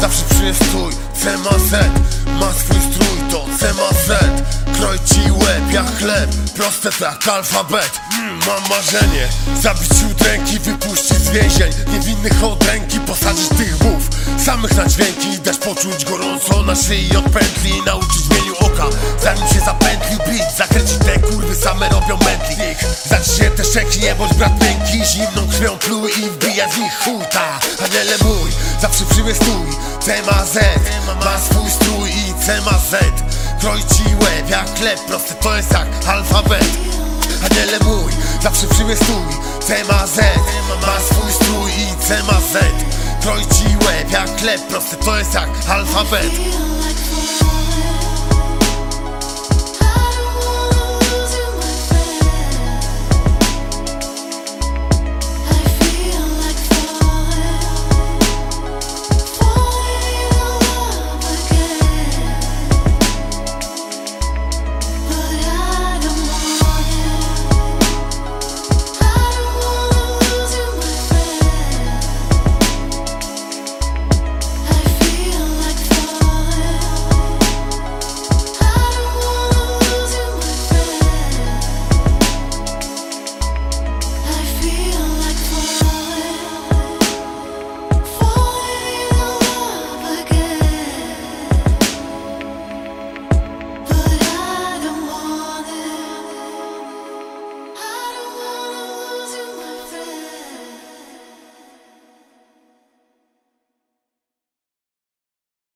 Zawsze przyjesz stój C ma swój strój To C ma Z, kroj ci łeb jak chleb Proste tak alfabet. Mm, Mam marzenie, zabić ci ręki Wypuścić z więzień. Niewinnych od ręki, posadzić tych głów. Samych na dźwięki, dać poczuć gorąco Na szyi od pętli nauczyć zmienił oka. Zanim się zapętlił mętlik Zacznie te nie bądź brat miękki Zimną krwią pluj i wbija z nich chuta Aniele mój, zawsze przyjmie stój. C ma swój strój i C ma Z. Kroi ci łeb jak chleb, proste to jest jak alfabet. Aniele mój, zawsze przyjmie stój. C ma swój strój i C ma Z. Kroi ci łeb jak chleb, proste to jest jak alfabet